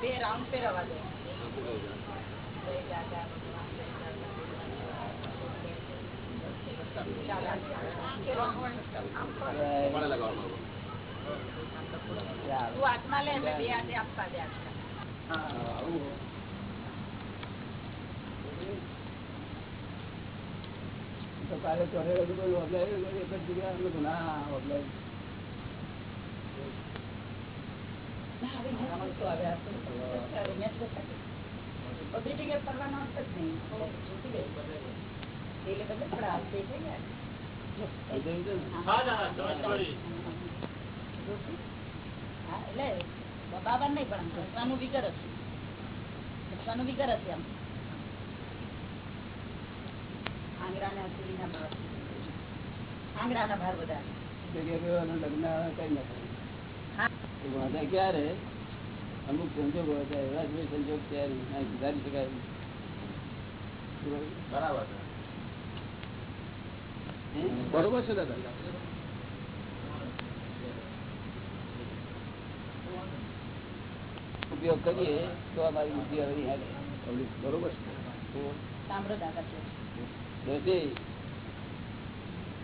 બે રાઉન્ડ ફેરવવા દે કોને લગાવવાનું Yeah. તું હાથમાં લે એટલે બે હાથે આપવા દે હા, આવું. તો કાલે ચોરે બધું કોઈ ઓબલાય એક જ જગ્યા ના બધી જગ્યાએ ફરવાનો અર્થ જ નહીં એટલે બધે થોડા હાથ થઈ ગયા થઈ ગયું છે ને? હા, એટલે દબાવવા નહીં પણ ઘસવાનું વિગર હતું ઘસવાનું વિગર હતી આમ આંગળાના અસુરીના ભાર આંગળાના ભાર બધા જગ્યાએ ગયો લગ્ન કઈ ના થાય વાંધા ક્યારે અમુક સંજોગો હતા એવા જ સંજોગ ત્યારે સુધારી શકાય બરાબર? બરોબર છે દાદા? ઉપયોગ કરીએ તો અમારી બુદ્ધિ હવે બરોબર છે?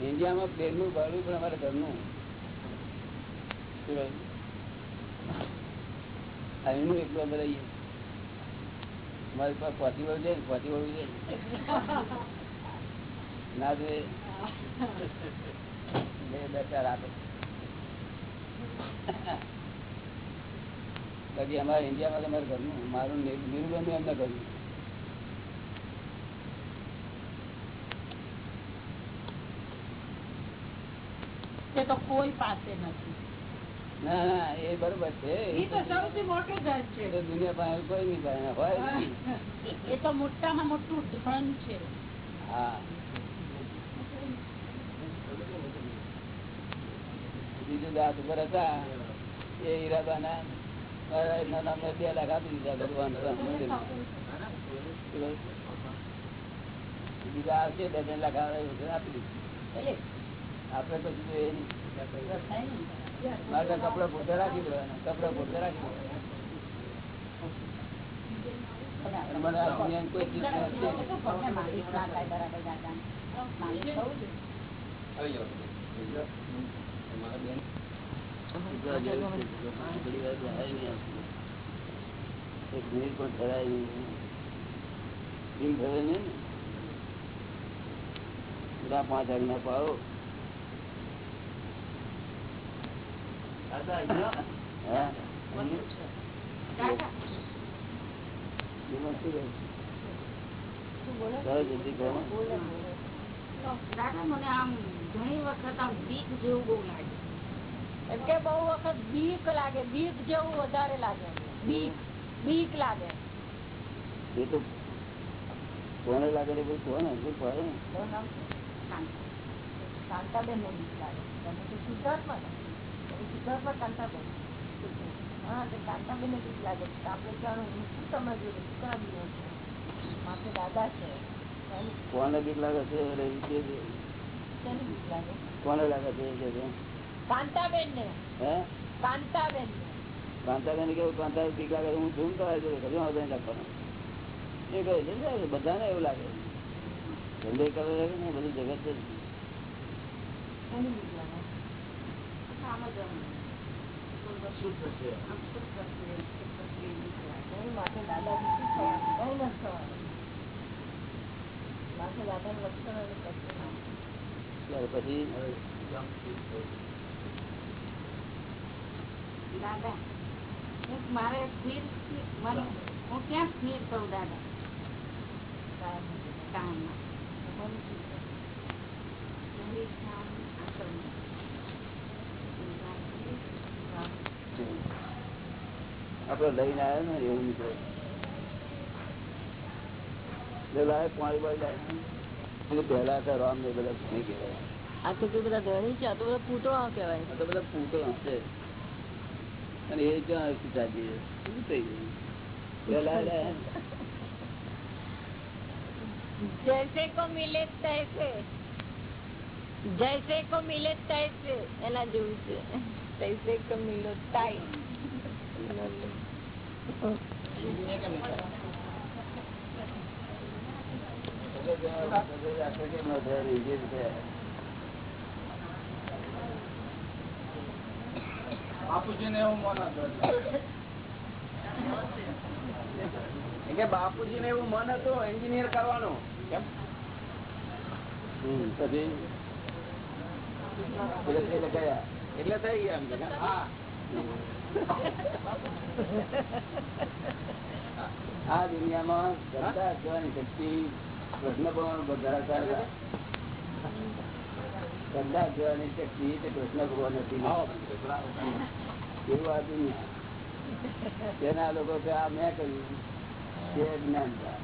ઇન્ડિયામાં પ્લેનનું ભાડું પણ અમારે ઘરનું? અહીંનું એકલું અમે રહીએ અમારી પાસે પહોંચી વળું છે ને વળું ના. જોઈએ બાકી અમારે ઇન્ડિયામાં તો અમારે ઘરનું. મારું નિરૂબન એમને ઘરનું. તે તો કોઈ પાસે નથી. ના ના એ બરોબર છે. એ તો સૌથી મોટું ઘર છે. દુનિયા પાસે કોઈ નહીં પાસે હોય એ તો મોટામાં મોટું ધન છે. હા. બીજું દાંત ઉપર હતા. એ બે લાખ આપી દીધા ભગવાન બીજા આવશે બે લાખ છે, આપી દીધું. આપડે પછી જોઈએ નહીં થાય ને. મારે કપડા પોતે રાખી દેવાના કપડા પોતે રાખી દેવાના. કોઈ ચીજ નથી. પાંચ આજ્ઞા પાડો હા? દાદા, મને આમ ઘણી વખત આમ બીક જેવું બહુ લાગે. કે બહુ વખત બીક લાગે બીક જેવું વધારે લાગે. બીક બીક લાગે. એ તો કોને લાગે છે ભાઈ? કોને? શું પડે. કાંતાબેન ને બીક લાગે. તમે તો સિદ્ધાર્થમાં સિદ્ધાર્થમાં કાંતાબેન હા તે કાંતાબેન ને બીક લાગે. આપણે જાણું હું શું કયા દિવસ છે માથે દાદા છે. કોને બીક લાગે છે? લાગે? કોને લાગે છે કે છે. કાંતાબેન ને હે? કાંતાબેન કાંતાબેન કેવું? કાંતા બીક લાગે હું શું કરવા છું. કશું વાંધો નહીં લખવાનો. એ કહે છે? બધાને એવું લાગે ધંધે કરે છે ને બધું જગત છે એની ત્યાર પછી મારે સ્થિર હું ક્યાં સ્થિર. આપડે લઈને આવ્યો ને એવું નીકળે એટલે લાવે પાણી બાળી લાવે. એટલે પહેલા હતા રામ ને બધા નહીં કહેવાય? આ તો કે બધા ધણી છે આ તો બધા પૂતળા કહેવાય. આ તો બધા પૂતળા છે. અને એ ક્યાં સીતાજી શું થઈ ગયું? પેલા રહ્યા. જૈસે કો મિલે તૈસે. જૈસે કો મિલે તૈસે. એના જેવું છે. તૈસે કો મિલો તાઈ. કેમ ન એવું મન હતું એન્જિનિયર કરવાનું. કેમ? પછી? એટલે થઈ ગયા. એમ હા. આ દુનિયામાં ધંધા કરવાની શક્તિ કૃષ્ણ ભગવાન હતા. ધંધા શક્તિ તે કૃષ્ણ ભગવાન હતી એવું આ દુનિયા તેના લોકો કે આ મેં કર્યું. તે જ્ઞાનતા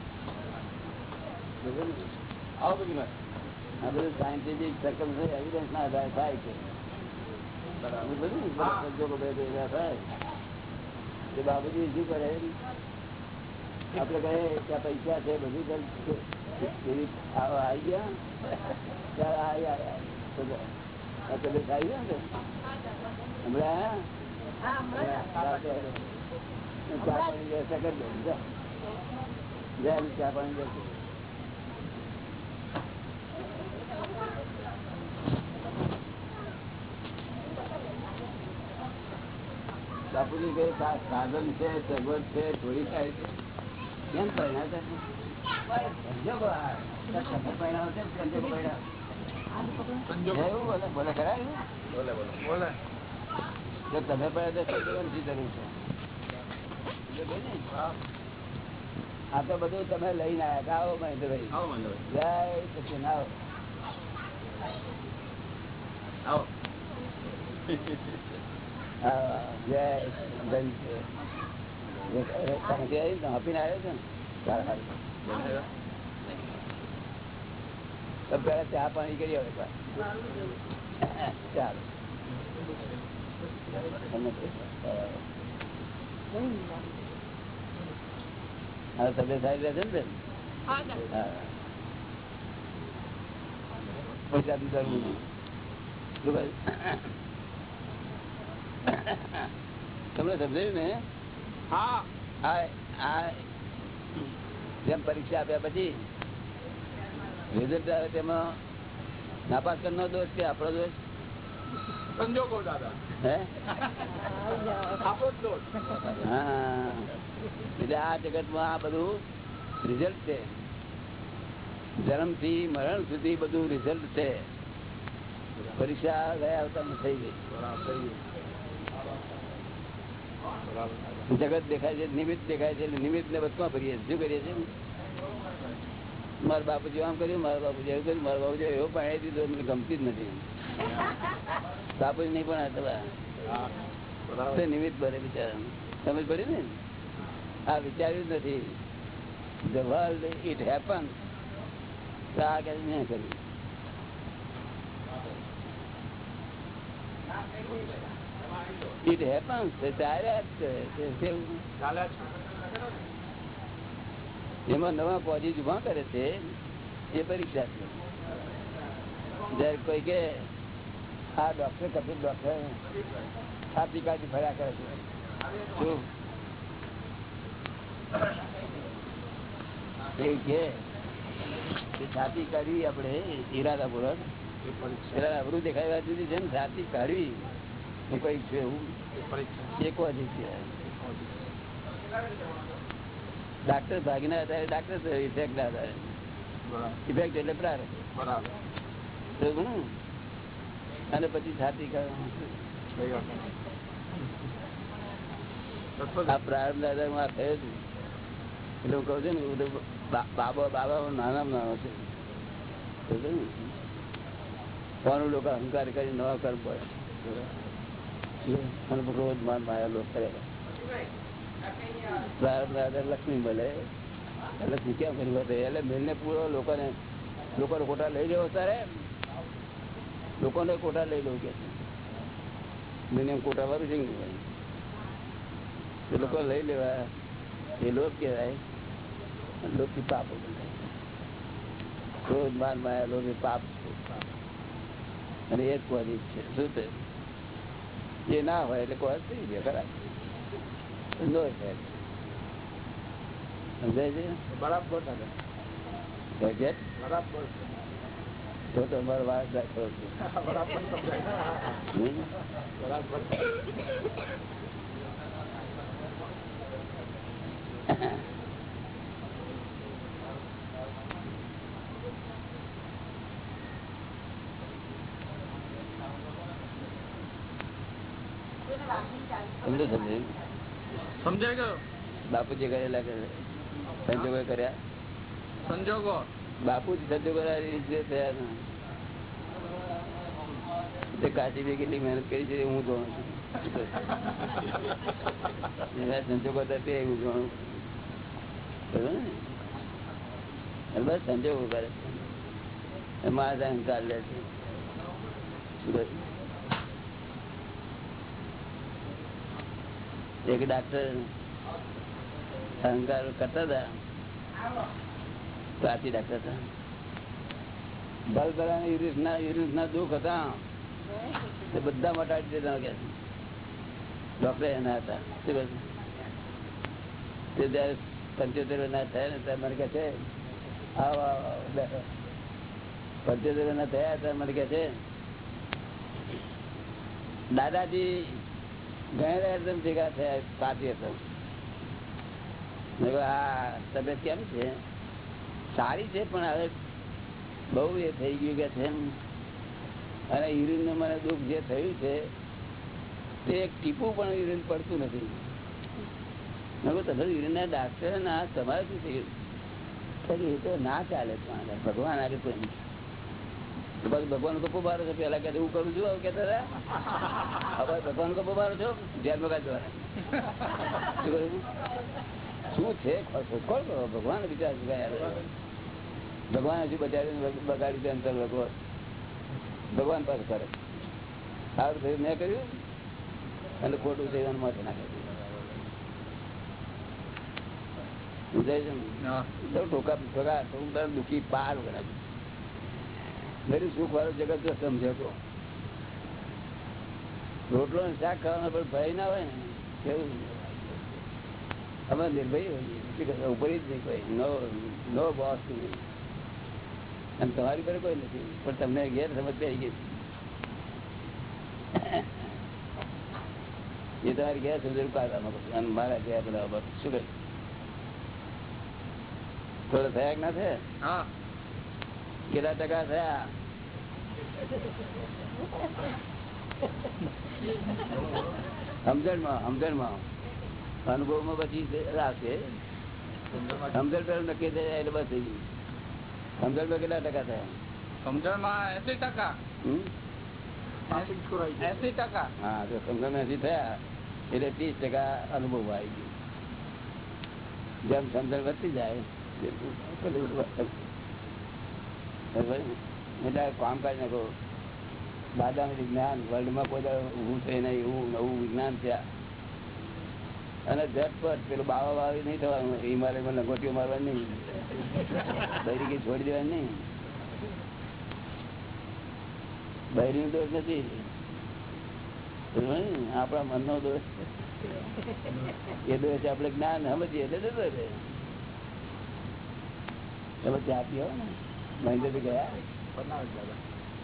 આવો બધું આ બધું સાયન્ટિફિક સર્કમ એવિડન્સ ના આધારે થાય છે. બરાબર. બધું? બધા થાય તે બાબુજી શું કરે? આપડે કહે કે આ પૈસા છે બધું કર એવી આવો આવી ગયા ત્યારે આવી આવ્યા આ તબિયત આવી ગયા ને હમણાં આયા? ચા પાણી વ્યવસ્થા કરી દો જા. જા, ચા પાણી વ્યવસ્થા બાપુજી કહે સા- સાધન છે સગવડ છે થોડી થાય છે તમે. આ તો બધું તમે લઈને આવ્યા આવો મહેન્દ્રભાઈ જય સચિન આવો આવો જય આપીને આવ્યો છે ને પેલા ચા પાણી કરી આવે. ચાલો. હવે તબિયત સારી રહેશે ને બેન? પૈસા દીધા નહીં. તમને સમજાયું ને? જેમ પરીક્ષા આપ્યા પછી રિઝલ્ટ આવે તેમાં નાપાસ કરનો દોષ કે આપણો દોષ? સંજોગો દાદા. હે? આપણો દોષ. હા. એટલે આ જગતમાં આ બધું રિઝલ્ટ છે. જન્મથી મરણ સુધી બધું રિઝલ્ટ છે. પરીક્ષા ગયા આવતા થઈ ગઈ. થઈ ગયું બરાબર. જગત દેખાય છે, નિમિત્ત દેખાય છે નિમિત્ત ને બધું ભરીએ શું કરીએ છીએ? મારા બાપુજી આમ કર્યું, મારા બાપુજી એવું કર્યું, મારા બાપુજી એવો પાણી દીધો, મને ગમતી જ નથી. બાપુજી નહીં પણ નિમિત્ત ભરે બિચારા સમજ પડી ને? આ વિચાર્યું નથી. ધ વર્લ્ડ ઇટ હેપન આ કે મેં કર્યું. ઇટ હેપન્સ ચાલ્યા જ કરે એમાં નવા પોઝિટ ઊભા કરે છે એ પરીક્ષા છે. જયારે કોઈ કે આ ડોક્ટર કપિલ ડોક્ટર છાતી કાઢી ફર્યા કરે છે. શું? એ કે છાતી કાઢવી આપણે ઈરાદાપૂર્વક એ દેખાય જુદી છે ને છાતી કાઢવી કઈ છે એવું. છે. ડાક્ટર ભાગીના આધારે ડાક્ટર ઇફેક્ટ આધારે ઇફેક્ટ એટલે પ્રારંભ. બરાબર? અને પછી છાતી આ પ્રારંભ ના આધારે આ થયો છું. એટલે હું કહું છું ને બાબા બાબા નાના નાનો છે? કોનું લોકો અહંકાર કરી નવા કર્મ પડે ક્રોધ માન માયા લોક કરે લક્ષ્મી મળે એટલે કેમ કરી એટલે મેલને પૂરો લોકોને લોકોને ખોટા લઈ જવો તારે લોકોને કોટા લઈ લઉં કે દુનિયા કોટા વાળું છે એ લોકો લઈ લેવા એ લોક કહેવાય લોકથી પાપ ક્રોધ માન માયા લોક પાપ અને એ જ છે. શું છે? એ ના હોય એટલે કોઈ થઈ ગયો ખરા. સમજાય છે? બરાબર? બરાબર તો તમારો વાત દાખલો બરાબર સમજો સમજે? સમજાય ગયો? બાપુજી કરેલા કરે સંજોગો કર્યા? સંજોગો? બાપુજી સંજોગો થયા તે ભાઈ કેટલી મહેનત કરી છે હું જોઉં છું. સંજોગો હતા તે હું? અને બસ સંજોગો કરે એમાં અહંકાર લે છે શું કહે? એક ડાક્ટર અહંકાર કરતા હતા. પ્રાચી ડાક્ટર હતા. બલબલાના યુરિસના યુરિસના દુઃખ હતા. તે બધા મટાડી દેતા કે ડોક્ટર એના હતા. શું કહે તે જયારે પંચોતેર ના થયા ને ત્યારે મને કહે છે, આવો પંચોતેર ના થયા ત્યારે મને કહે છે, દાદાજી ગયા ભેગા થયા સાથી હતા તબિયત કેમ છે? સારી છે, પણ હવે બહુ એ થઈ ગયું કે છે અને યુરિનનું મને દુઃખ જે થયું છે, તે એક ટીપું પણ યુરિન પડતું નથી. મેં તમે યુરિન ના ડાક્ટર ના તમારે શું થયું? એ તો ના ચાલે ભગવાન આગળ કોઈ ભગવાન કપો બારો છો. પેલા કે હું કરું છું હતા? ભગવાન કપો બારો છો. ધ્યાન વગાડ શું છે? કોણ કરો? ભગવાન વિચાર ભગવાન હજુ બચાવી બગાડી અંતર લોકો. ભગવાન પાસે કરે સારું થયું મેં કર્યું. અને ખોટું થયું માથે નાખે સમજાય છે ને? તો ટોકા ટોકા હું દુઃખી પાર વગર મેરું સુખ વાળો જગત જો સમજો રોટલો ને શાક ખાવાનો પણ ભય ના હોય ને, કેવું અમે નિર્ભય હોઈએ, શું જ નહીં કોઈ, નો નો બોસ અને તમારી પર કોઈ નથી, પણ તમને ઘેર થઈ ગઈ એ તમારી ઘેર સમજ કાઢવામાં મારા ગયા બધા શું કહે થોડો થયા ના થયા? કેટલા ટકા થયા સમજણમાં સમજણમાં અનુભવમાં પછી રાખે સમજણ પેલું નક્કી થઈ જાય એટલે બસ થઈ ગયું સમજણમાં કેટલા ટકા થયા સમજણમાં એસી ટકા હમ? એસી ટકા હા તો સમજણ એસી થયા એટલે ત્રીસ ટકા અનુભવ આવી ગયો જેમ સમજણ વધતી જાય તેમ પેલું વધતું. બરાબર ને? એટલે કામ કાઢી નાખો દાદાનું વિજ્ઞાન વર્લ્ડમાં કોઈ ઊભું થઈ નહીં, એવું નવું વિજ્ઞાન થયા અને ઝટપટ, પેલું બાવા વાવી નહીં થવાનું હિમાલયમાં લંગોટીઓ મારવાની નહીં. બૈરી કઈ છોડી દેવાની નહીં. બૈરી દોષ નથી. આપણા મનનો દોષ. એ દોષ આપણે જ્ઞાન સમજીએ, એટલે જતો રહે તમે ચા પીઓ ને. મહેન્દ્ર ગયા?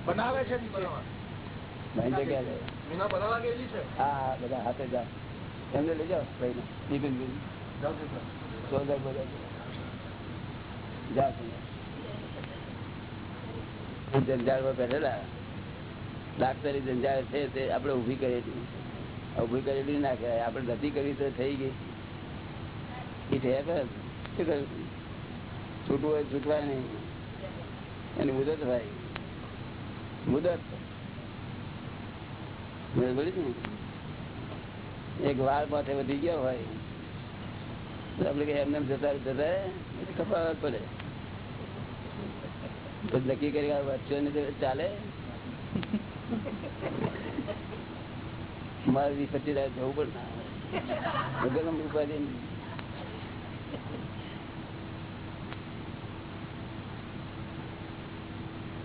બનાવે છે હા બધા હાથે જાઓ એમને લઈ જાઓ ભાઈને. બિપિન જાઓ જંજાળમાં બેઠેલા. ડાક્ટરી જંજાળ છે તે આપણે ઊભી કરેલી ઊભી કરેલી ના કહેવાય. આપણે નથી કરી તો થઈ ગઈ. એ થયા શું કહ્યું છૂટવું હોય છૂટવાય નહીં. એની મુદત ભાઈ મુદત બરાબર છે ને? એક વાળ માથે વધી ગયો હોય તો આપણે કઈ એમને એમ જતા રહે, જતા રહે, એટલે કપાવવા જ પડે તો નક્કી કરી આ વચ્ચે ચાલે મારે વીસ પચીસ હજાર જવું પણ ના આવે વગર ઉપાધિ નહીં.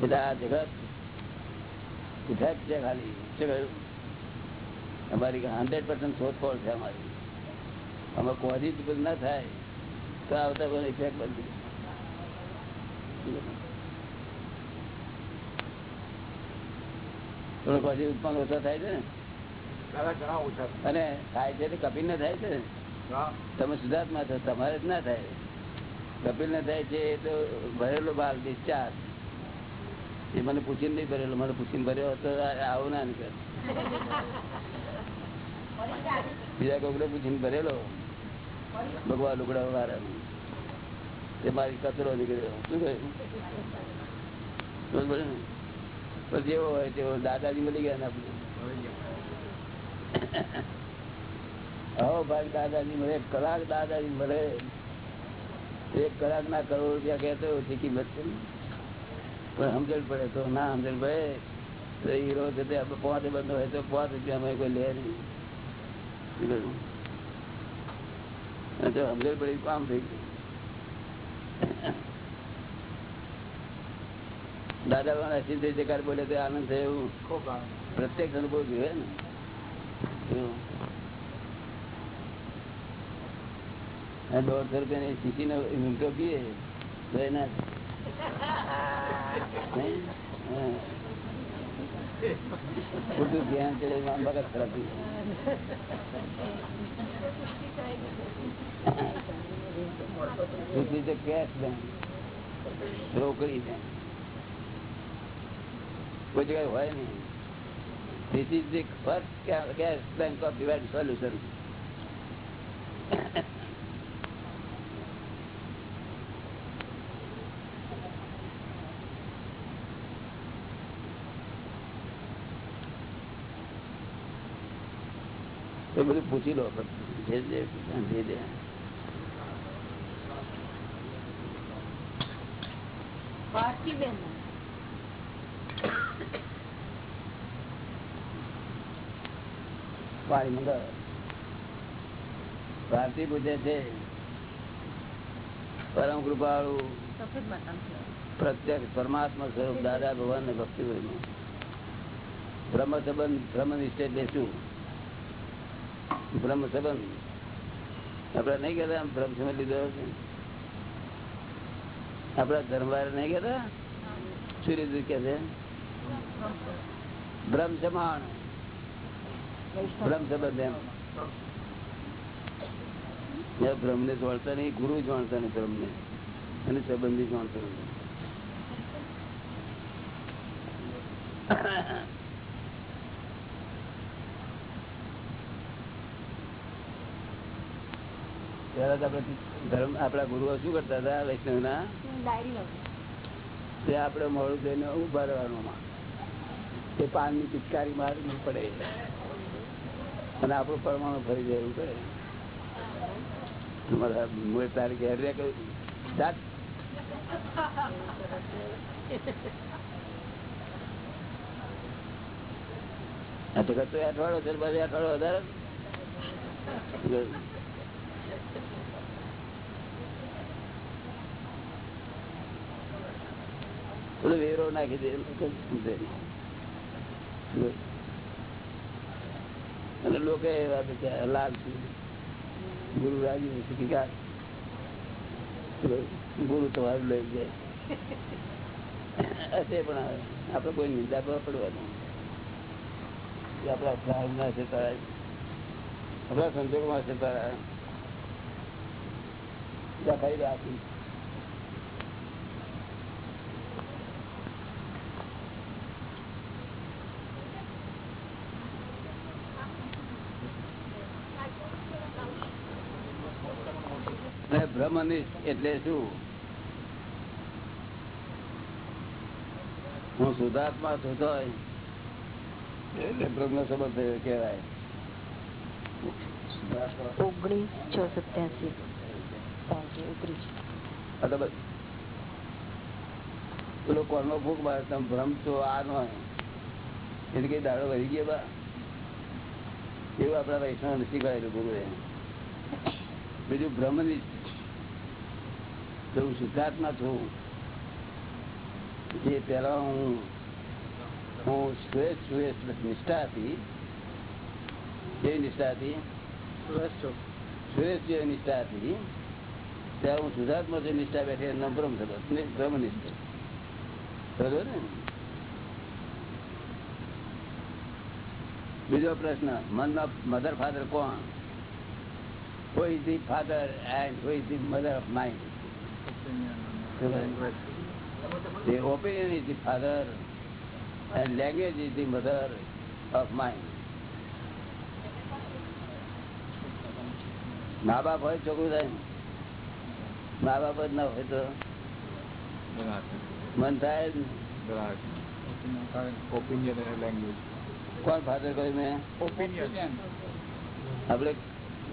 એટલે આ જગત ઇફેક્ટ છે ખાલી. શું કહ્યું? અમારી હંડ્રેડ પર્સન્ટ શોધખોળ છે અમારી. અમે કોઝી જ ના થાય. તો આવતા બધું ઇફેક્ટ થોડો કોઝી ઉત્પન્ન ઓછો થાય છે ને? ઘણા ઓછા અને થાય છે કપિલ ને થાય છે ને. તમે સુધાર્થમાં છો તમારે જ ના થાય. કપિલ ને થાય છે એ તો ભરેલો બાલ ડિસ્ચાર્જ એ મને પૂછીને નહીં ભરેલો. મને પૂછીને ભર્યો હતો આવું ના બીજા કોકડે પૂછીને ભરેલો. ભગવાન લુગડા વાળા તે મારી કચરો નીકળ્યો. શું કહ્યું? પણ જેવો હોય તેવો. દાદાજી મળી ગયા હો ભાઈ, દાદાજી મળે. કલાક દાદાજી મળે. એક કલાક ના કરોડ રૂપિયા કહેતો કિંમત છે પણ સમજણ પડે. તો ના સમજણ પડે તો હીરો છે તે આપણે પાંચ બંધ હોય તો પાંચ રૂપિયા કોઈ લે નહીં. જો સમજણ પડી કામ થઈ ગયું. દાદા પણ થઈ જકાર બોલે તો આનંદ થયો એવું. પ્રત્યક્ષ અનુભવ જોયે ને? દોઢસો રૂપિયાની શીશી નો ઊંટો પીએ તો એના. ખોટું ધ્યાન ચડે મગજ ખરાબ. રોકડી bank. કોઈ જગ્યાએ હોય નહીં is the first ca- cash bank of divine એ બધું પૂછી લો. ભારતી પૂછે છે. પરમ કૃપાળુ. પ્રત્યક્ષ પરમાત્મા સ્વરૂપ દાદા ભગવાન ને ભક્તિ હોય બ્રહ્મ સંબંધ બ્રહ્મ નિષ્ઠે એટલે બ્રહ્મ સંબંધ આપડે નહીં કહેતા આમ સંબંધ લીધો આપડા ધર્મવાર નહીં કહેતા? સૂર્ય કે છે? બ્રહ્મ સમાણ બ્રહ્મ સંબંધ એમ બ્રહ્મ ને જાણતા નહીં, ગુરુ જાણતા નહીં બ્રહ્મ ને અને સંબંધી જાણતો નથી પહેલા તો આપણે ધર્મ આપણા ગુરુઓ શું કરતા હતા વૈષ્ણવ ના તે આપડે મોડું થઈને ઊભા રહેવાનું તે પાનની પિચકારી મારવી પડે. અને આપણું પરમાણુ ફરી જવું એવું કરે. તમારા તારી તારીખ ઘેર રે કહ્યું જાત. તો અઠવાડો છે પછી અઠવાડો વધારે પેલો વેરો નાખી દે સમજે અને લોકો એવા છે કે લાલ ગુરુ રાજી શીખી ગુરુ તમારું લઈ જાય. હશે પણ આપડે કોઈ નિંદા પર પડવાનું. આપડા ના છે તારા. આપડા સંજોગમાં છે તારા. દેખાઈ રાખી. બ્રહ્મનિષ્ઠ એટલે શું? હું શુદ્ધાત્મા છું તો એટલે બ્રહ્મ સંબંધ થયો ઓગણીસ છ સત્યાસી પેલો કોનો ભૂખ મારે? તમે ભ્રમ છો આ નો એટલે કઈ દાડો વહી ગયો બા. એવું આપણા વૈષ્ણવ શીખવાયેલું ગુરુએ બીજું બ્રહ્મનિષ્ઠ તો હું શુદ્ધાત્મા છું. જે પેલા હું હું શ્રેષ્ઠ શ્રેષ્ઠ નિષ્ઠા હતી. જે નિષ્ઠા હતી? શ્રેષ્ઠ જે નિષ્ઠા હતી ત્યાં હું શુદ્ધાત્મા જે નિષ્ઠા બેઠી એનો ભ્રમ થતો બ્રહ્મનિષ્ઠ બરોબર ને? બીજો પ્રશ્ન મનમાં મધર ફાધર કોણ? કોઈ ધી ફાધર એન્ડ કોઈ the mother of mind? The opinion is the father and language is the mother of mind. મા બાપ હોય છોકરું થાય ને. મા બાપ જ ના હોય તો મન થાય જ ને. ઓપિનિયન અને લેંગ્વેજ કોણ ફાધર કહ્યું મેં ઓપિનિયન આપડે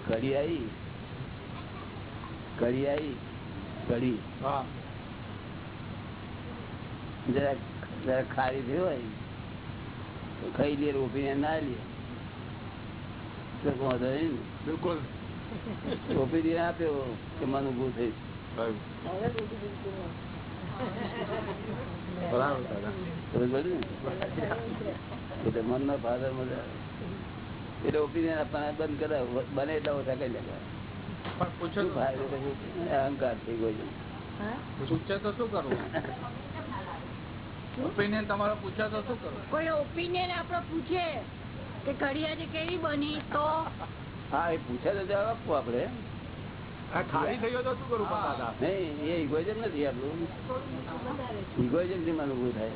ઘડી આવી ઘડી આવી હા. જરા જરા ખારી થયું હોય. તો ખાઈ લે રોપીને ના લે વાંધો નહીં બિલકુલ. ને ઓપિનિયન આપ્યો કે મન ઉભું થઈ સમજ પડી ને? એટલે ફાધર મજા એટલે ઓપિનિયન આપવાના બંધ કરાવ બને એટલા ઓછા કઈ લે અહંકાર થઈ ગયો તો શું કરવું ઓપિનિયન તમારો પૂછે તો શું કરવું કોઈ ઓપિનિયન આપડે પૂછે કે ઘડિયાળ કેવી બની તો? હા એ પૂછે તો જવાબ આપવો આપડે. ખાલી થઈ તો શું કરું દાદા? નહીં એ ઇગોઇઝમ નથી આપણું. ઇગોઇઝમથી ઉભું થાય.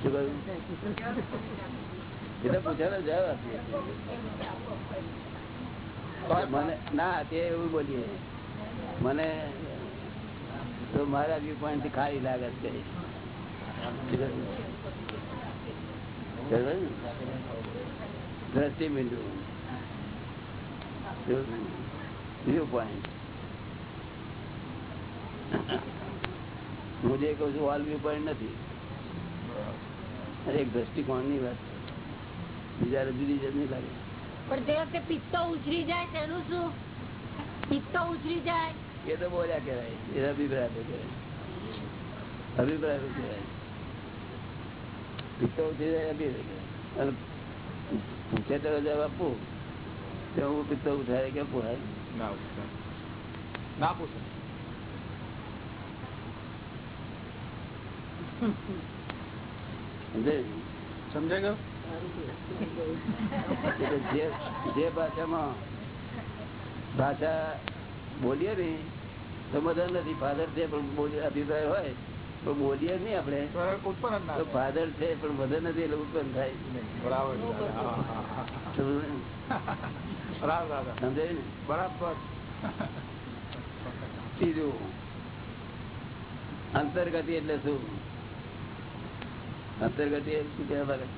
શું કહ્યું? એટલે પૂછાનો જવાબ આપીએ. ના, તે એવું બોલીએ. મને તો મારા વ્યૂ પોઈન્ટથી ખાલી લાગે છે. દ્રષ્ટિ બિંદુ. વ્યૂ પોઈન્ટ હું જે કઉ છું ઓલ વ્યૂ પોઈન્ટ નથી એક દ્રષ્ટિકોણની વાત. બીજા જુદી નહીં લાગે પણ તે વખતે પિત્તો ઉછરી જાય તેનું શું? પિત્તો ઉછરી જાય. એ તો બોલ્યા કહેવાય. એ અભિપ્રાય કહેવાય. અભિપ્રાય કહેવાય. પિત્તો ઉછરી જાય અભિપ્રાય અને પૂછે તો જવાબ આપવું તો હું પિત્તો ઉઠાય કે પૂરાય ના પૂછે. ના પૂછે. સમજાય? ગયો? જે ભાષામાં ભાષા બોલીએ ને તો બધા નથી. ફાધર છે પણ અભિપ્રાય હોય તો બોલીએ નહીં આપણે. ઉત્પન્ન. ફાધર છે પણ બધા નથી એટલે ઉત્પન્ન થાય. બરાબર. સમજ્યું ને? બરાબર. ત્રીજું અંતર્ગતિ એટલે શું? અંતર્ગતિ એટલે શું કહેવાય?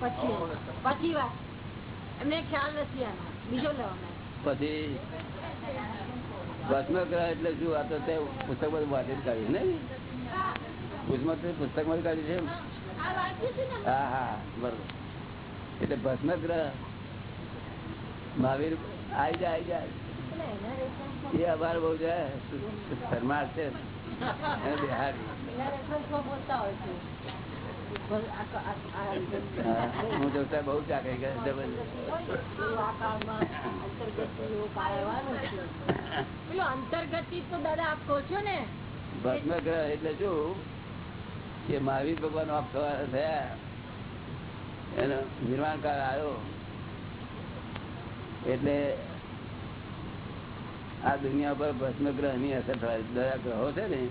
પછી વાત એમને ખ્યાલ નથી આનો બીજો લેવાનો પછી ભસ્મગ્રહ એટલે શું આ તો પુસ્તક બધું વાંચી કાઢ્યું ને? પુસ્તક પુસ્તકમાં કાઢ્યું છે એમ? હા હા બરોબર. એટલે ભસ્મગ્રહ મહાવીર આવી જાય આવી જાય. એ અભાર બહુ જાય શર્મા છે. હું જોતા બહુ ચાકરી કરે જબરજસ્ત. અંતર્ગત તો દાદા આપ કહો છો ને. ભસ્મગ્રહ એટલે શું? કે મહાવીર ભગવાન આપ સવાર થયા એનો નિર્માણ કાળ આવ્યો. એટલે આ દુનિયા પર ભસ્મગ્રહની અસર થાય. દયા ગ્રહો છે ને,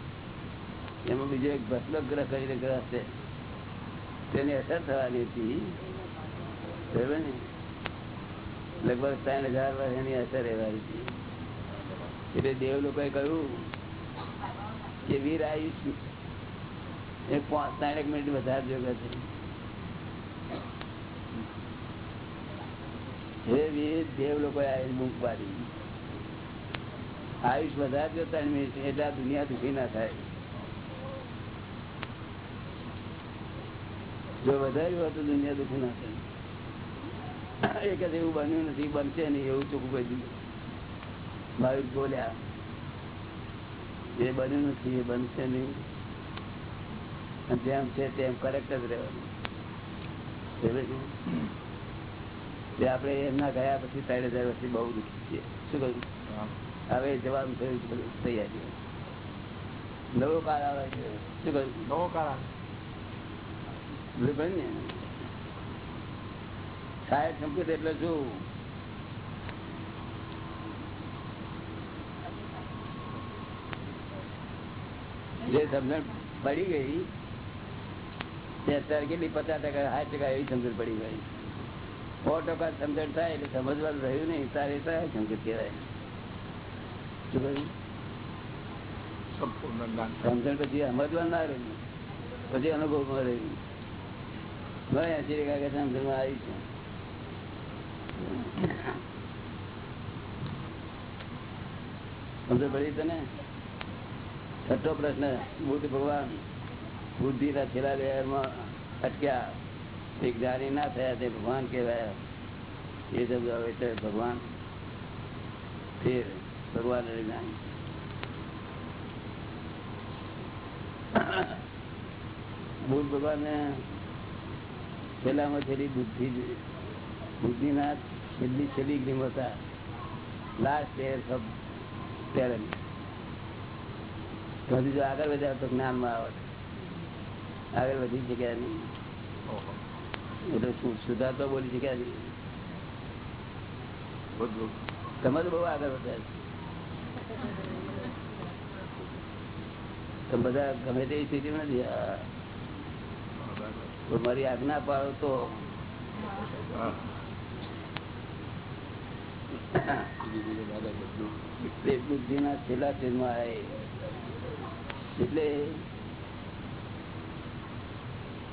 એમાં બીજો એક ભસ્મગ્રહ કરીને ગ્રહ છે. તેની અસર થવાની હતી. બરાબર ને? લગભગ ત્રણ હજાર વર્ષ એની અસર રહેવાની હતી. એટલે દેવ લોકોએ કહ્યું કે વીર આયુષ એ પાંચ સાઠ મિનિટ વધારે જોગે છે. આયુષ વધારે ત્રણ મિનિટ એટલે આ દુનિયા દુઃખી ના થાય. જો વધાર્યું હોય તો દુનિયા દુઃખી ના થાય. એક જ એવું બન્યું નથી, બનશે નહીં, એવું ચોખ્ખું કહી દીધું. મહાવીર બોલ્યા, એ બન્યું નથી, એ બનશે નહીં. જેમ છે તેમ કરેક્ટ જ રહેવાનું. તે આપણે એમના ગયા પછી ત્રણ હજાર વર્ષથી બહુ દુઃખી છીએ. શું કહ્યું? હવે જવાનું થયું બધું તૈયારી નવો કાળ આવે છે. શું કહ્યું? નવો કાળ બધું ને સાહેબ સંકેત એટલે શું? જે સમજણ પડી ગઈ અત્યારે કેટલી પચાસ ટકા સાઠ ટકા એવી સમજણ પડી ગઈ સો ટકા સમજણ થાય એટલે સમજવાનું રહ્યું નહીં તારે થાય સમજણ કહેવાય. શું કહ્યું? સમજણ પછી સમજવાનું ના રહ્યું. પછી અનુભવમાં રહ્યું. ભાઈ એસી ટકા સમજણમાં આવી છે. સમજણ પડી તને? છઠ્ઠો પ્રશ્ન બુદ્ધ ભગવાન. બુદ્ધિ ના છેલ્લા લેયરમાં અટક્યા. એક જાણી ના થયા તે ભગવાન કહેવાય. એ શબ્દ આવે છે, ભગવાન. ફેર, ભગવાન જ્ઞાની બુદ્ધ ભગવાન છેલ્લામાં છેલ્લી બુદ્ધિ બુદ્ધિ ના છેલ્લી છેલ્લી ગ્રીમ હતા. લાસ્ટ એર સબ ત્યારે જો આગળ વધ્યા તો જ્ઞાનમાં આવે આગળ વધી શક્યા નહીં એટલે તો બોલી શક્યા નહીં તમે તો બહુ આગળ વધ્યા છો. તમે બધા ગમે તેવી સ્થિતિ નથી. મારી આજ્ઞા પાડો તો. તે છેલ્લા સ્ટેજમાં આવે એટલે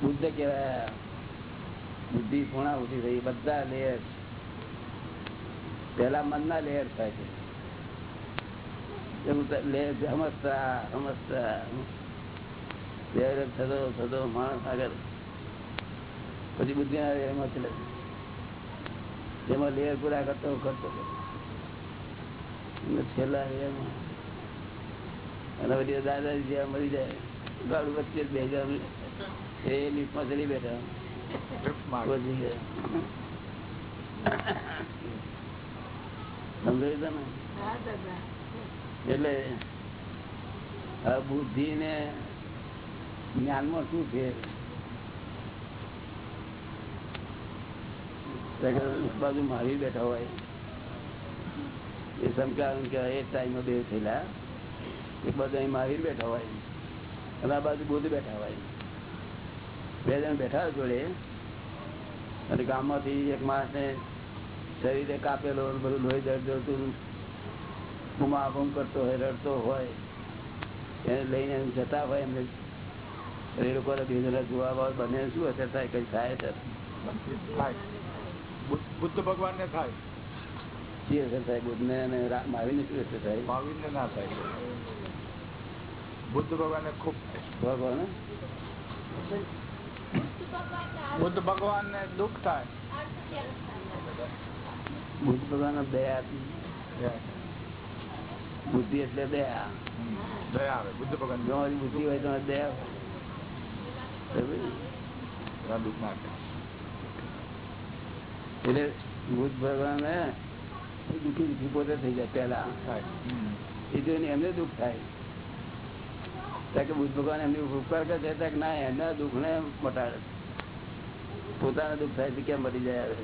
બુદ્ધ કેવાય બુદ્ધિ પૂર્ણાહુતિ થઈ બધા લેયર પેલા મનના લેયર થાય છે. પછી બુદ્ધિ એમાં ચલે જેમાં લેયર પૂરા કરતો કરતો છેલ્લા લેયરમાં અને પછી દાદાજી જ્યાં મરી જાય ગાડું વચ્ચે બે હજાર એ લીફમાં ચડી બેઠા. એટલે બુદ્ધિ ને જ્ઞાનમાં શું છે? બાજુ મારી બેઠા હોય. એ સમજાવું કે એ ટાઈમમાં બે થયેલા. એ બધા મારી બેઠા હોય. અને આ બાજુ બુદ્ધ બેઠા હોય. બે જણ બેઠા જોડે. અને ગામમાંથી એક માણસને શરીરે કાપેલો બધું લોહી દર્દતું બુમા બૂમ કરતો હોય રડતો હોય એને લઈને જતા હોય એમને. એ લોકો બે જણા જોવા બને શું અસર થાય કઈ થાય સર બુદ્ધ- બુદ્ધ ભગવાન ને થાય. શી અસર થાય? બુદ્ધને અને રા- મહાવીરને શું અસર થાય? મહાવીર ને ના થાય. બુદ્ધ ભગવાન ને ખૂબ ભગવાન બુદ્ધ ભગવાન ને દુઃખ થાય. બુદ્ધ ભગવાન દયા બુદ્ધિ એટલે દયા. દયા આવે બુદ્ધ ભગવાન બુદ્ધિ હોય દયા દુઃખ ના થાય. એટલે બુદ્ધ ભગવાન દુઃખી દુઃખી પોતે થઈ જાય પેલા એ એમને દુઃખ થાય. કે બુદ્ધ ભગવાન એમની ઉપકાર કરે છે ના એમના દુઃખ ને મટાડે. પોતાના દુઃખ થાય કેમ મટી જાય ને?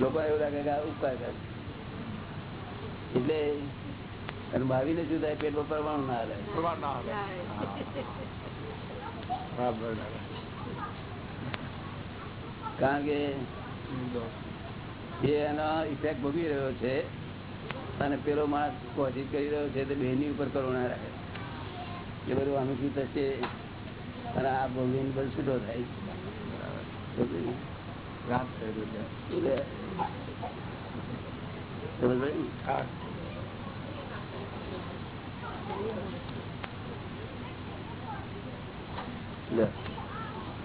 લોકો એવું લાગે કે ઉપકાર કરે. એટલે અને ભાવીને શું થાય? પેટમાં પરમાણુ ના હાલે. ના. કારણ કે એ એનો ઇફેક્ટ ભોગવી રહ્યો છે અને પેલો માણસ કોશિશ કરી રહ્યો છે તે બેની ઉપર કરુણા રાખે. એ બધું અનુભૂત થશે? આ ભોગવીને છૂટો થાય.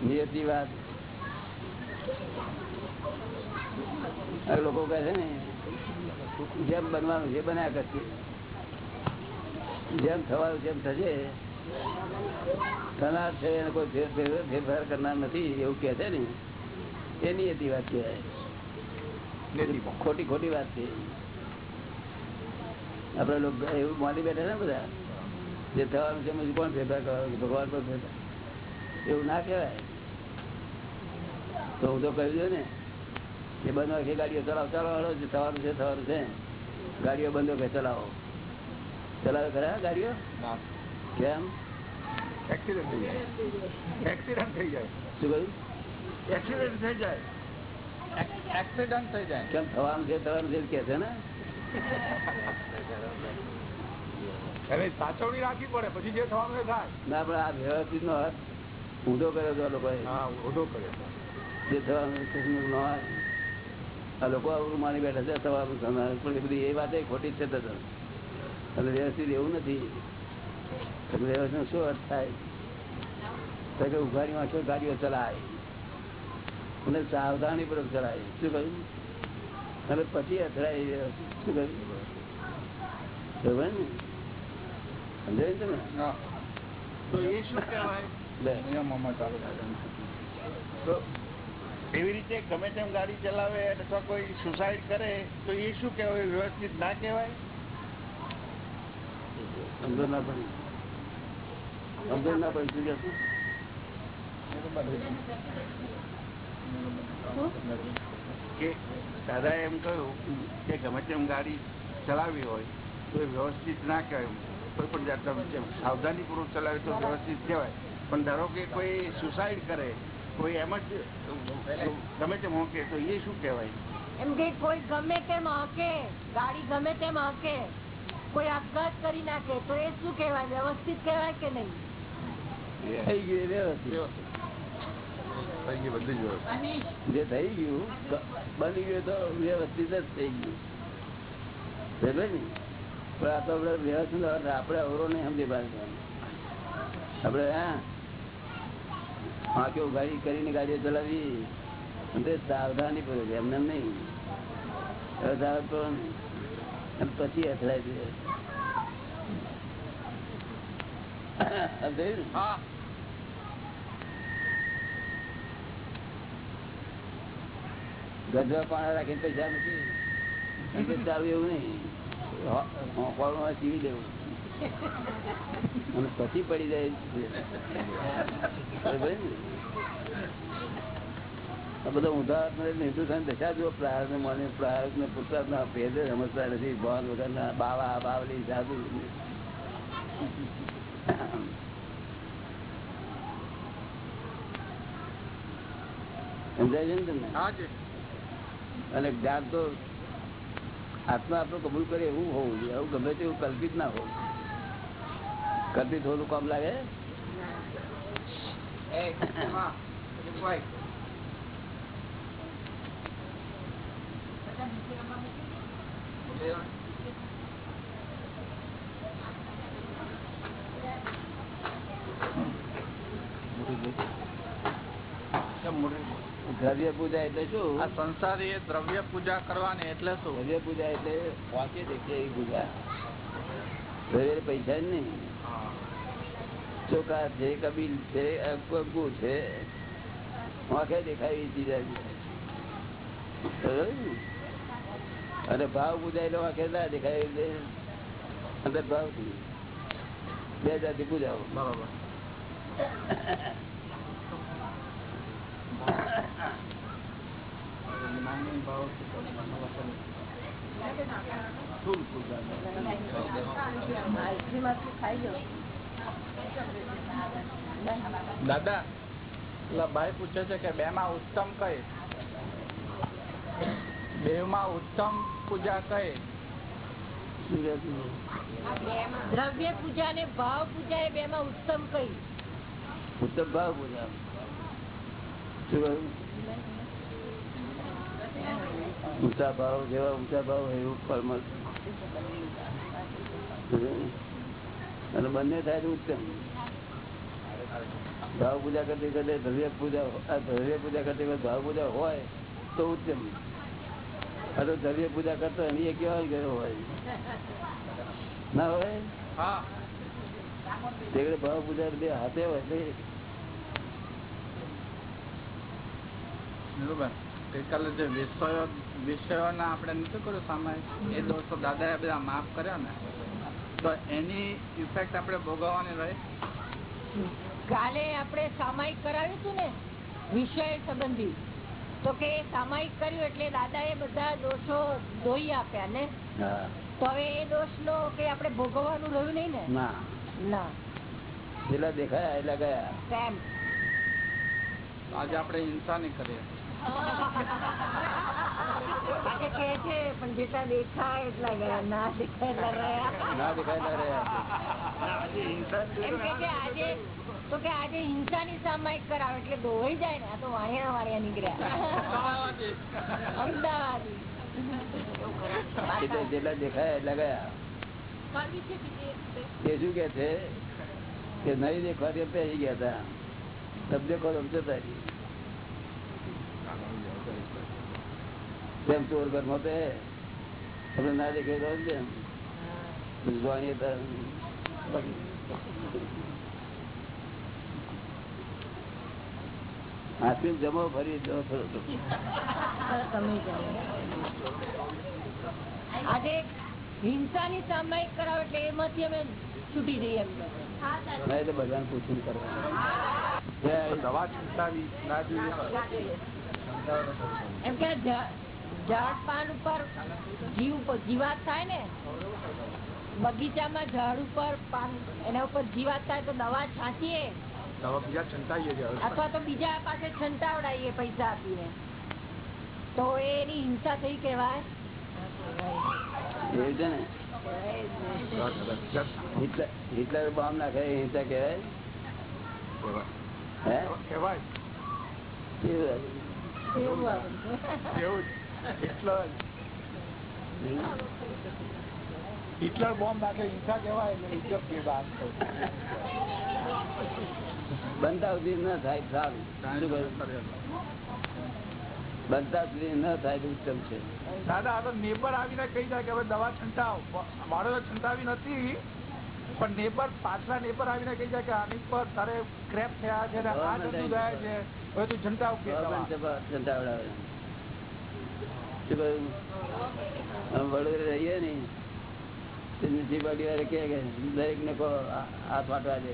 નિયતિ વાત. લોકો કહે છે ને જેમ બનવાનું જે બન્યા કરશે. જેમ થવાનું જેમ થશે. થનાર છે એને કોઈ ફેર- ફેર- ફેરફાર કરનાર નથી એવું કે છે ને. એની હતી વાત કહેવાય. ખોટી ખોટી વાત છે. આપડે લોકો એવું માની બેઠા ને બધા જે થવાનું છે કોણ ફેરફાર કરવાનું ભગવાન પણ ફેરફાર. એવું ના કહેવાય. તો હું તો કહ્યું છે ને કે બંધ વાગે ગાડીઓ ચલાવો ચાલો જે થવાનું છે થવાનું છે. ગાડીઓ બંધ વાગે ચલાવો. ચલાવે ખરા ગાડીઓ? કેમ? એક્સિડન્ટ થઈ જાય. એક્સિડન્ટ થઈ જાય. શું કહ્યું? એક્સિડન્ટ થઈ જાય. એક્સિડન્ટ થઈ જાય. કેમ? થવાનું છે થવાનું છે કે છે ને? એને સાચવણી રાખવી પડે પછી જે થવાનું થાય. ના પણ આ વ્યવસ્થિત નો હાથ ઊંધો કર્યો હતો આ જે થવાનું ન લોકો માની બેઠા છે થવાનું થવાનું પણ એ બધી એ વાત ખોટી છે તો અને વ્યવસ્થિત એવું નથી. તો વ્યવસ્થિત શું અર્થ થાય? તો કે ઉઘાડી વાંચો ગાડીઓ ચલાય. અને સાવધાની પૂર્વક ચલાય. શું કહ્યું? અને પછી અથડાય. શું કહ્યું? સમજાય ને? તમે તો એ શું કહેવાય? લે. તો એવી રીતે ગમે તેમ ગાડી ચલાવે અથવા કોઈ સુસાઇડ કરે તો એ શું કહેવાય? વ્યવસ્થિત ના કહેવાય? સમજો ના પડી. સમજો ના પડી શું કે દાદાએ એમ કહ્યું કે ગમે તેમ ગાડી ચલાવી હોય તો એ વ્યવસ્થિત ના કહેવાય કોઈ પણ જાતના સાવધાનીપૂર્વક ચલાવે તો વ્યવસ્થિત કહેવાય. પણ ધારો કે કોઈ સુસાઇડ કરે કોઈ એમ જ ગમે તેમ હોકે તો એ શું કહેવાય? એમ કે કોઈ ગમે તેમ હકે ગાડી ગમે તેમ હકે કોઈ આપઘાત કરી નાખે તો એ શું કહેવાય? વ્યવસ્થિત કહેવાય કે નહીં? જ થઈ ગયું બની ગયું તો વ્યવસ્થિત જ થઈ ગયું પણ આ તો આપડે વ્યવસ્થિત આપડે અવરો નહીં સમજી પાસે આપડે હા. આંખો ગાડી કરીને ગાડીઓ ચલાવી સાવધાની પડે છે એમને નહીં સાવધાન પછી અથડાય છે સમજાયું ને? હા ગજવા પાણા રાખીને પૈસા નથી ચાલુ એવું નહીં. સીવી દેવું. પછી પડી જાય. બધા ઉદાહરણ હિન્દુસ્તાન દશા જુઓ પ્રાર્થ ને મને પ્રાર્થ ને પુસ્તક ના ભેદ સમજતા નથી. ભાન વગર ના બાવા, બાવલી સાધુ સમજાય છે ને તમને? અને જ્ઞાન તો આત્મા આપણું કબૂલ કરે એવું હોવું જોઈએ. એવું ગમે તેવું કલ્પિત ના હોવું. કલ્પિત હોવું કામ લાગે? દ્રવ્ય પૂજા એટલે શું? આ સંસારી એ દ્રવ્ય પૂજા કરવાની એટલે શું? દ્રવ્ય પૂજા એટલે વાંચે દેખે એવી પૂજા. દ્રવ્ય પૈસા જ નહીં. ચોખા છે કબીલ છે કંકુ છે વાંખે દેખાય એવી ચીજ આવી. બરોબર ને? અને ભાવ પૂજા એટલે વાંખે ના દેખાય એવી રીતે. અંદર ભાવથી બે જાતિ પૂજાઓ. બરોબર સ્થૂળ પૂજા આઈસ્ક્રીમ ખાઈ જાઓ દાદા ભાઈ પૂછે છે કે બે માં ઉત્તમ કઈ? બે માં ઉત્તમ પૂજા કઈ? દ્રવ્ય પૂજા ને ભાવ પૂજા એ બે માં ઉત્તમ કઈ? ઉત્તમ ભાવ પૂજા. શું કહ્યું? ઊંચા ભાવ જેવા ઊંચા ભાવ એવું ફળ અને બંને થાય તો ઉત્તમ. ભાવ પૂજા કરતી કરતે દ્રવ્ય પૂજા, આ પૂજા કરતી ભાવ પૂજા હોય તો ઉત્તમ. અરે તો પૂજા કરતો એ કેવા ગયો હોય. ના હોય? તે ભાવ પૂજા બે હાથે હોય બરોબર. ગઈકાલે જે વિષયો વિષયોના આપણે નથી કર્યું સામે એ દોષો દાદાએ બધા માફ કર્યા ને. તો એની ઇફેક્ટ આપણે ભોગવવાની રહી. કાલે આપણે સામાયિક કરાવ્યું હતું ને વિષય સંબંધી. તો કે સામાયિક કર્યું એટલે દાદા એ બધા દોષો ધોઈ આપ્યા ને. તો હવે એ દોષ નો કે આપણે ભોગવવાનું રહ્યું નહીં ને? ના. ના. જેટલા દેખાયા એટલા ગયા. આજે આપણે હિંસા નહીં કરીએ. પણ જેટલા દેખાય એટલા ગયા. ના દેખાય રહ્યા. ના દેખાય રહ્યા કે આજે તો કે આજે હિંસાની સામાયિક કરાવે. એટલે ધોવાઈ જાય ને આ તો વાણિયા વાણિયા નીકળ્યા. અમદાવાદી. જેટલા દેખાયા એટલા ગયા. એ શું કે છે? કે નહીં દેખવાથી પહેરી ગયા હતા. તબ દેખો તબ જતા રહી. તેમ ચોર ઘરમાં તો હે. તમને ના દેખે તો કેમ જોવાની હતા. આઈસ્ક્રીમ જમો ફરી જો થોડો તમે જાણો. આજે હિંસાની સામાયિક કરાવે એટલે એમાંથી અમે છૂટી જઈએ એમ કે. ના એટલે ભગવાન પૂછીને કરવાનું દવા છંટાવી ના જોઈએ એમ કે ઝા- ઝાડ પાન ઉપર જીવ જીવાત થાય ને બગીચામાં ઝાડ ઉપર પાન એના ઉપર જીવાત થાય તો દવા છાંટીએ. દવા બીજા છંટાઈએ અથવા તો બીજા પાસે છંટાવડાવીએ પૈસા આપીને. તો એની હિંસા થઈ કેવાય એવું હિટલર બોમ્બ નાખે હિંસા કેવાય કેવાય? એવું એવું. હિટલર બોમ્બ નાખે હિંસા કહેવાય ઇજ્જત કે વાત બનતા સુધી ન થાય સારું. બનતા સુધી ન થાય તો ઉત્તમ છે. દાદા આ તો નેબર આવીને કહી જાય કે હવે દવા છંટાવ. મારો તો છંટાવી નથી પણ નેબર પાછલા નેબર આવીને કહી જાય કે આની પર તારે ક્રેપ થયા છે ને આ જતું જાય છે. હવે તું છંટાવ કે શું કહ્યું? અમે વડોદરા રહીએ ને મ્યુનિસિપાલિટી વાળા કે દરેક ને કહો હાથ વાટવા દે.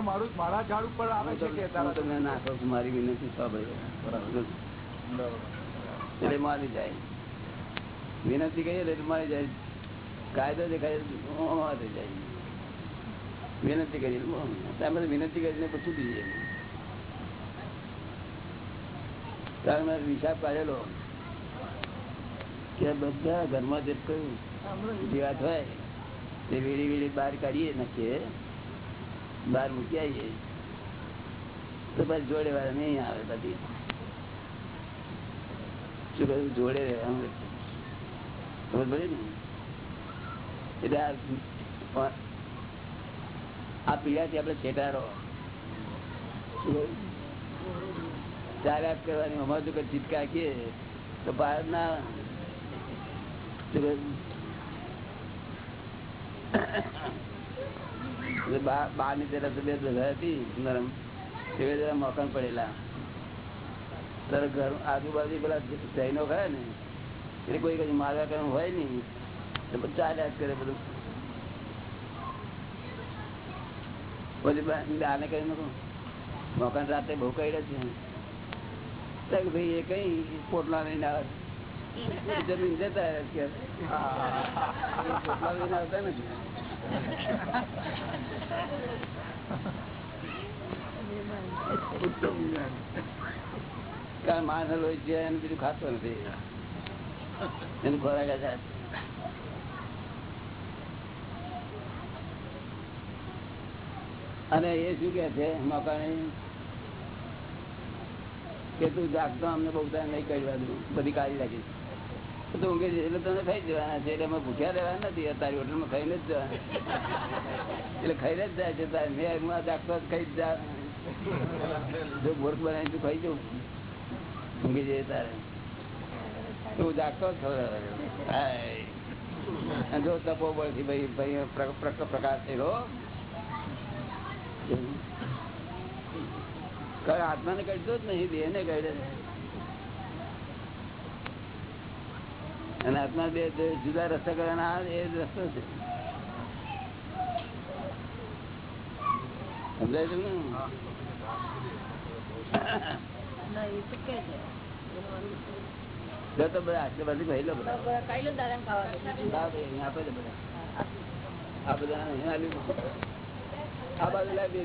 મારું વિનંતી મારી જાય. વિનંતી કહીએ એટલે મારી જાય. કાયદો દેખાય જાય. વિનંતી કરી વિનંતી કરીને પછી છૂટી જઈએ ત્યારે મેં હિસાબ કાઢેલો કે બધા ઘરમાં જે કયું હોય, તે વેડી વેડી બહાર કાઢીએ નાખીએ, બહાર મૂકી આવીએ, તો પછી જોડે વાળા નહીં આવે બધી. શું કહ્યું? જોડે ખબર પડે ને? એટલે આ પીડાથી આપણે છેટારો શું કહ્યું? ચાલ્યા જ કરવાની અમારે જો ચીટકા તો બહાર બારની કહ્યું? તરફ તબિયત વધારે હતી નરમ. તે જરા મોકન પડેલા. તારે ઘર આજુબાજુ પેલા જૈનો ખરા ને, એટલે કોઈ કઈ મારવા કરવાનું હોય નહીં. તો ચાલ્યા જ કરે બધું. પછી દાને નાખું મોકન રાતે બહુ કઈ છે. તો કે ભાઈ એ કઈ પોટલા લઈને આવે? જમીન જતા પોટલા લઈને આવતા નથી કારણ માણસ લોહી છે એને બીજું ખાતો નથી. એનું ખોરાક અને એ શું કે છે મકાણી કે તું જાગતો અમને બહુ ટાઈમ નહીં કરવા દઉં. બધી કાઢી રાખીશ તો ઊંઘે એટલે તને ખાઈ જવાના છે. એટલે અમે ભૂખ્યા રહેવાના નથી. તારી હોટલમાં ખાઈને જ જવાના. એટલે ખાઈને જ જાય છે. તારે મેં એમાં જાગતો ખાઈ જ જા. મૂર્ખ બનાવી તું ખાઈ જવું ઊંઘી જઈએ તારે. તું જાગતો જ ખબર જો તપો બળથી ભાઈ ભાઈ, પ્ર- પ્ર- પ્રકાશ થયેલો. આત્માને કહેતો જ નહીં દેહ ને કહે અને આત્મા બે જુદા રસ્તા કરવાના આ એ રસ્તો છે. સમજાય છે ને તો બધા આટલે બાજુ લો છે બધા. આ બધા આ બાજુ લાવી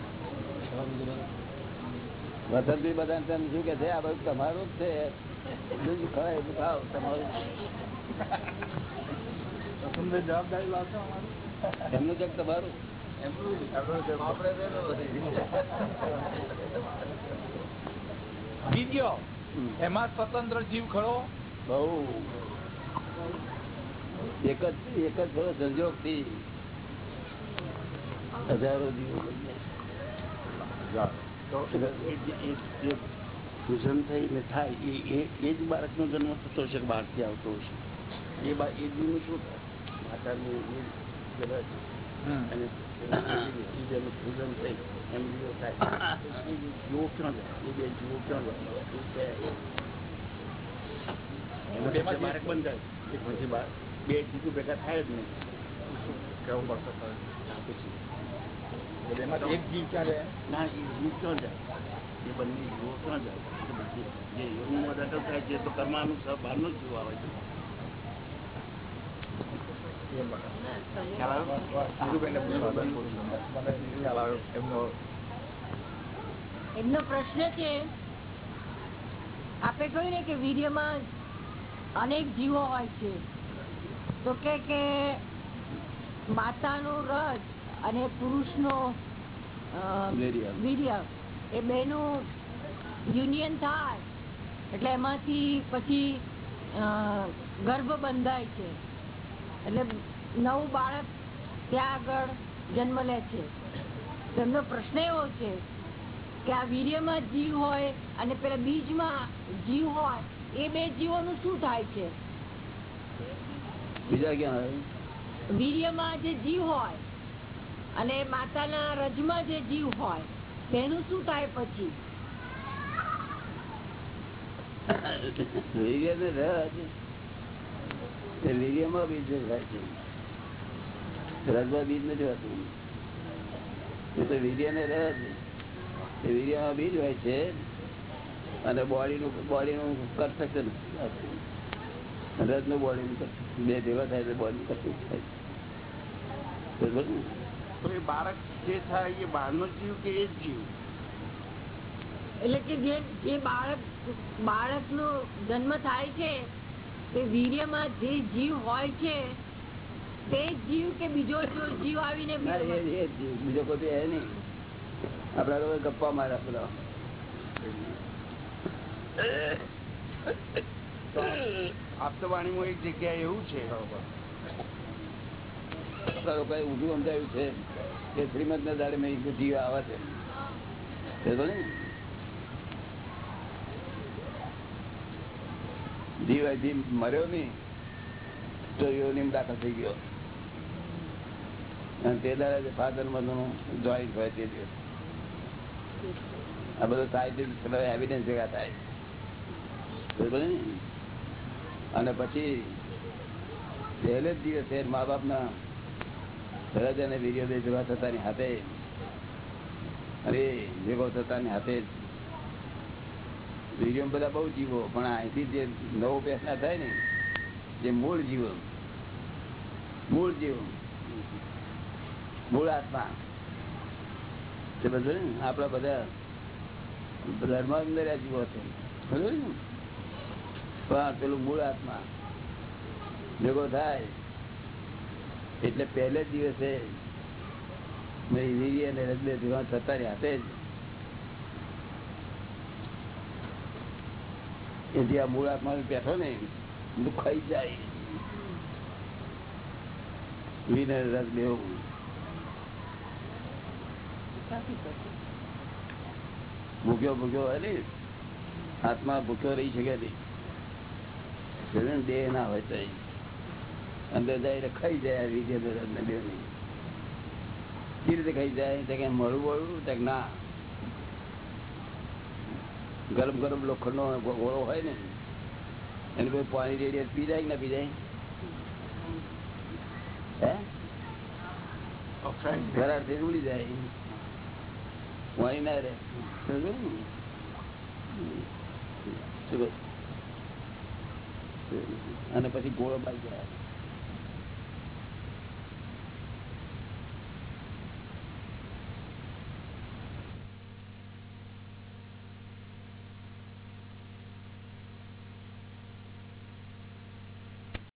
વસંતભાઈ બધા તમે શું કે છે આ બધું તમારું જ છે. બીજું ખવાય એટલું ખાવ તમારું જવાબદારી લાવશો એમનું તમારું. એમાં સ્વતંત્ર જીવ ખરો? બહુ. એક જ એક જ થોડો સંજોગથી હજારો જીવો. તો ફ્યુઝન થઈને થાય એ એ જ બાળકનો જન્મ થતો હશે બહારથી આવતો હશે? એ બા એ જીવનું શું થાય? માતાનું એ છે. અને થઈ એમ્બ્રિયો થાય એ જીવો ક્યાં જાય? એ બે જીવો ક્યાં જાય? બાળક બંધાય એ પછી બે જીતું ભેગા થાય જ નહીં. કેવું પડશે? પછી. એમાંથી એક જીવ ક્યાં રહે ના એ જીવ ક્યાં જાય? એ બંને જીવો ક્યાં જાય? જે યોગમાં દાખલ થાય છે તો કર્માનુસાર બહારનો જ જીવ આવે છે. ખ્યાલ આવ્યો? ધીરુભાઈને પૂછવા દો. મને ખ્યાલ આવ્યો. એમનો પ્રશ્ન છે આપણે કહ્યું ને કે વીર્યમાં અનેક જીવો હોય છે. તો કે કે માતાનું રજ અને પુરુષનો નો વીર્ય. એ બેનું યુનિયન થાય. એટલે એમાંથી પછી ગર્ભ બંધાય છે. એટલે નવું બાળક ત્યાં આગળ જન્મ લે છે. તો એમનો પ્રશ્ન એવો છે કે આ વીર્યમાં જીવ હોય અને પેલા બીજમાં જીવ હોય એ બે જીવોનું શું થાય છે? બીજા ક્યાં વીર્યમાં જે જીવ હોય અને માતાના રજમાં જે જીવ હોય તેનું શું થાય પછી? વીર્યમાં બીજ થાય છે. રજમાં બીજ નથી હોતું. એ તો વીર્ય ને રજ બીજ હોય છે. અને બોડીનું બોડીનું કન્સ્ટ્રક્શન રજનું બોડીનું. બે ભેગા થાય તો બોડી કન્સ્ટ્રક્શન થાય? તો એ બાળક જે થાય એ બહારનો જીવ કે એ જ જીવ? એટલે કે જે જે બાળક નો જન્મ થાય છે તે વીર્યમાં જે જીવ હોય છે તે જીવ કે બીજો જીવ આવીને. બીજો કોઈ એ હે નહીં. આપડા લોકો ગપ્પા માર્યા પેલા આપતવાણીમાં એક જગ્યાએ એવું છે. આપડા લોકોએ ઊંધું સમજાયું છે કે શ્રીમદ ના દાડે મેં જીવ આવે છે. જીવ હજી મર્યો નહીં, તો યોનિમ દાખલ થઈ ગયો. અને તે દાડા ફાધર મધરનું જોઈન્ટ હોય તે દિવસ. આ બધું સાયન્ટિફિક એવિડન્સ ભેગા થાય. અને પછી પહેલે જ દિવસે મા બાપ ના સરજ અને વીર્ય બે ભેગા થતાની હાથે. અરે, ભેગો થતાની હાથે વીર્ય બધા બહુ જીવો, પણ અહીંથી જે નવો પેસના થાય ને, જે મૂળ જીવો, મૂળ જીવ, મૂળ આત્મા તે બધું ને આપડા બધા ધર્મ અંદર જીવો છે? પણ પેલું મૂળ આત્મા, ભેગો થાય એટલે પહેલે દિવસે વીરી અને રજબે ભેગા થતા રહ્યા હાથે જ. એથી આ મૂળ આત્મા બેઠો ને, દુખાઈ જાય. વીર અને રસ બેવું ભૂખ્યો ભૂખ્યો હોય ને, આત્મા ભૂખ્યો રહી શકે નહીં. ને? દેહ ના હોય તો અંદર જાય ખાઈ જાય રીતે નહીં કેવી રીતે ખાઈ જાય તો કે મળવું વળવું તો ના. ગરમ ગરમ લોખંડ નો ગોળો હોય ને એને કોઈ પાણી રેડિયસ પી જાય કે ના પી જાય ઘરાડથી ઉડી જાય. પાણી ના રે? અને પછી ગોળો બાઈ જાય.